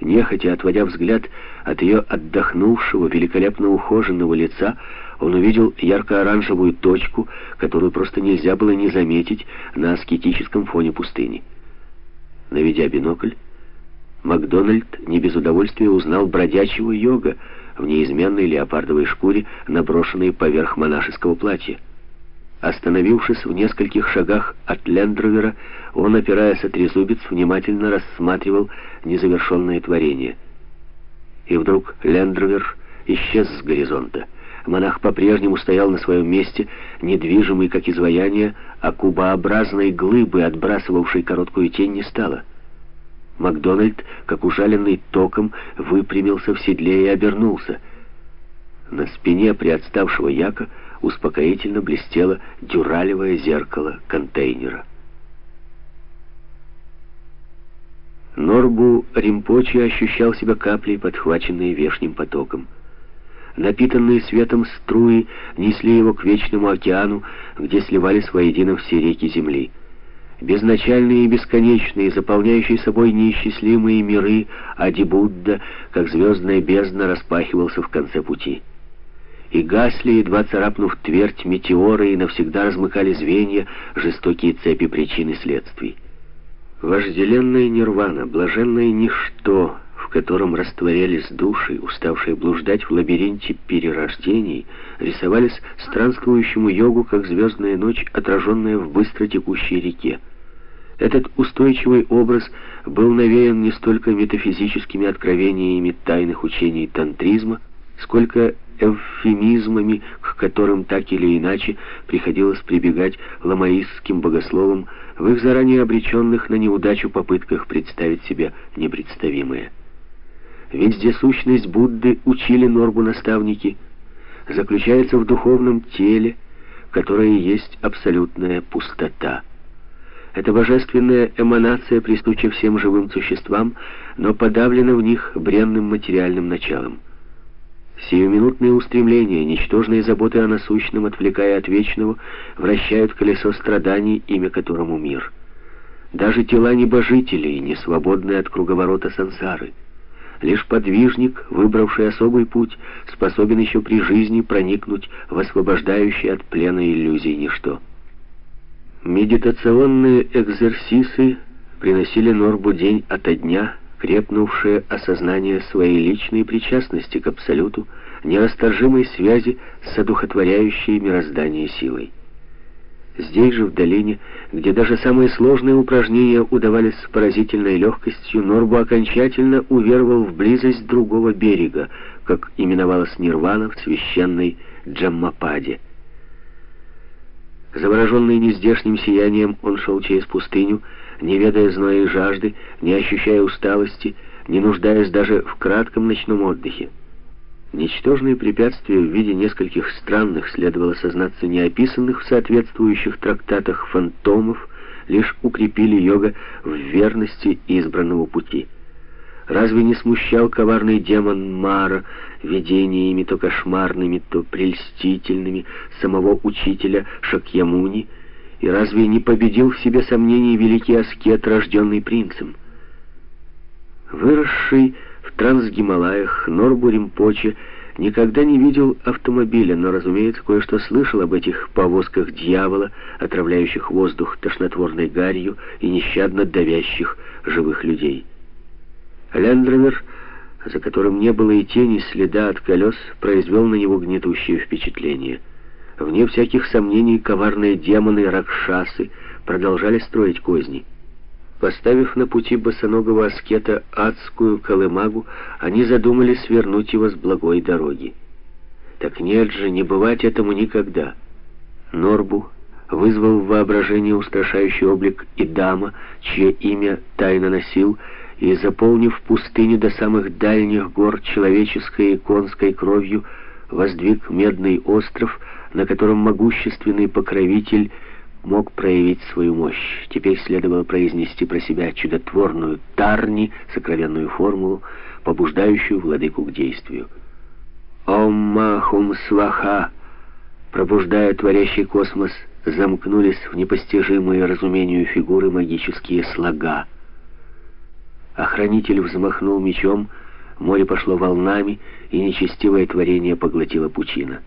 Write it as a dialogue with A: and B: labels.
A: Нехотя отводя взгляд от ее отдохнувшего, великолепно ухоженного лица, он увидел ярко-оранжевую точку, которую просто нельзя было не заметить на аскетическом фоне пустыни. Наведя бинокль, Макдональд не без удовольствия узнал бродячего йога в неизменной леопардовой шкуре, наброшенной поверх монашеского платья. Остановившись в нескольких шагах от Лендровера, он, опираясь от трезубец, внимательно рассматривал незавершенное творение. И вдруг Лендровер исчез с горизонта. Монах по-прежнему стоял на своем месте, недвижимый, как изваяние, а кубообразной глыбы, отбрасывавшей короткую тень, не стало. Макдональд, как ужаленный током, выпрямился в седле и обернулся. На спине приотставшего яка успокоительно блестело дюралевое зеркало контейнера. Норбу Римпочи ощущал себя каплей, подхваченной вешним потоком. Напитанные светом струи несли его к вечному океану, где сливались воедино все реки земли. Безначальные и бесконечные, заполняющие собой неисчислимые миры, Ади Будда, как звездная бездна, распахивался в конце пути и гасли, едва царапнув твердь метеоры, и навсегда размыкали звенья, жестокие цепи причин и следствий. Вожделенная нирвана, блаженное ничто, в котором растворялись души, уставшие блуждать в лабиринте перерождений, рисовались странствующему йогу, как звездная ночь, отраженная в быстро текущей реке. Этот устойчивый образ был навеян не столько метафизическими откровениями тайных учений тантризма, сколько эвфемизмами, к которым так или иначе приходилось прибегать ламаистским богословам в их заранее обреченных на неудачу попытках представить себе непредставимое. Вездесущность Будды, учили Норбу наставники, заключается в духовном теле, которое есть абсолютная пустота. Эта божественная эманация присуща всем живым существам, но подавлена в них бренным материальным началом. Сиюминутные устремления, ничтожные заботы о насущном, отвлекая от вечного, вращают колесо страданий, имя которому мир. Даже тела небожителей не свободны от круговорота сансары. Лишь подвижник, выбравший особый путь, способен еще при жизни проникнуть в освобождающее от плена иллюзий ничто. Медитационные экзерсисы приносили Норбу день ото дня, крепнувшее осознание своей личной причастности к Абсолюту, нерасторжимой связи с одухотворяющей мироздание силой. Здесь же, в долине, где даже самые сложные упражнения удавались с поразительной легкостью, Норбу окончательно уверовал в близость другого берега, как именовалась Нирвана в священной Джаммападе. Завороженный нездешним сиянием, он шел через пустыню, не ведая зноя и жажды, не ощущая усталости, не нуждаясь даже в кратком ночном отдыхе. Ничтожные препятствия в виде нескольких странных, следовало сознаться, неописанных в соответствующих трактатах фантомов, лишь укрепили йога в верности избранного пути. Разве не смущал коварный демон Мара видениями то кошмарными, то прельстительными самого учителя Шакьямуни, и разве не победил в себе сомнений великий аскет, рожденный принцем? Выросший в Трансгималаях Норбу Римпоче никогда не видел автомобиля, но, разумеется, кое-что слышал об этих повозках дьявола, отравляющих воздух тошнотворной гарью и нещадно давящих живых людей. Лендровер, за которым не было и тени следа от колес, произвел на него гнетущее впечатление — Вне всяких сомнений, коварные демоны Ракшасы продолжали строить козни. Поставив на пути босоногого аскета адскую колымагу, они задумали свернуть его с благой дороги. Так нет же, не бывать этому никогда. Норбу вызвал в воображение устрашающий облик Идама, чье имя тайно носил, и, заполнив пустыню до самых дальних гор человеческой и конской кровью, воздвиг медный остров, на котором могущественный покровитель мог проявить свою мощь. Теперь следовало произнести про себя чудотворную Тарни, сокровенную формулу, побуждающую владыку к действию. «Ом махум сваха!» Пробуждая творящий космос, замкнулись в непостижимые разумению фигуры магические слога. Охранитель взмахнул мечом, море пошло волнами, и нечестивое творение поглотила пучина.